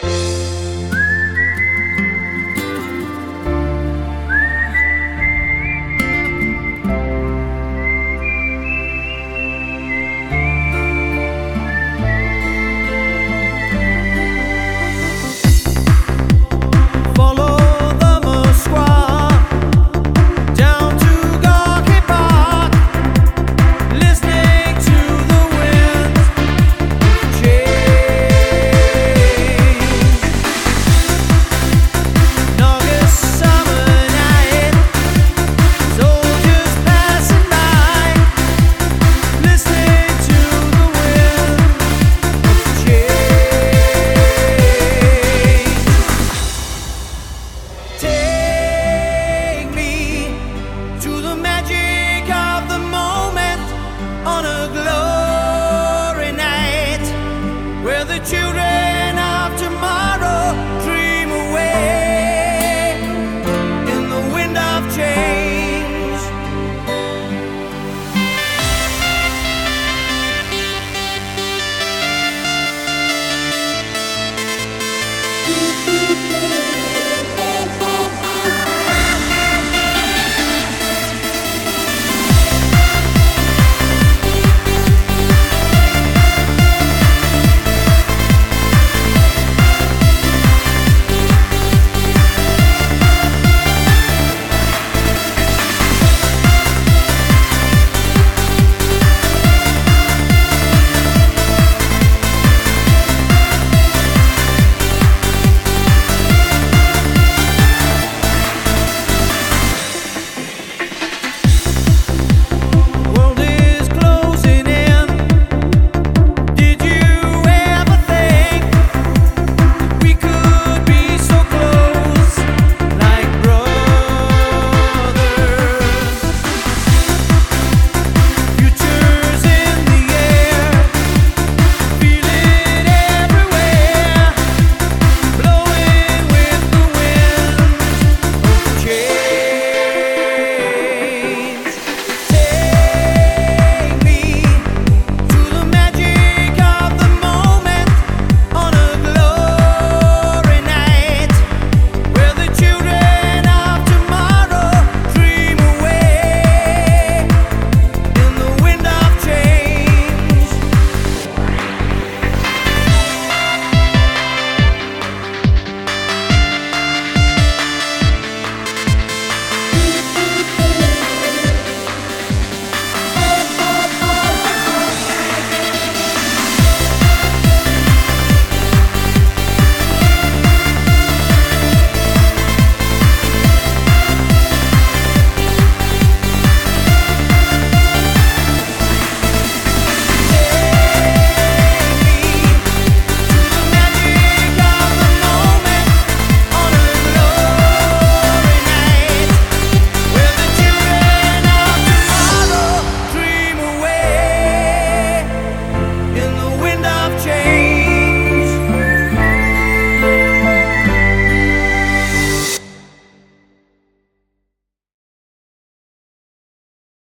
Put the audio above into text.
Bye.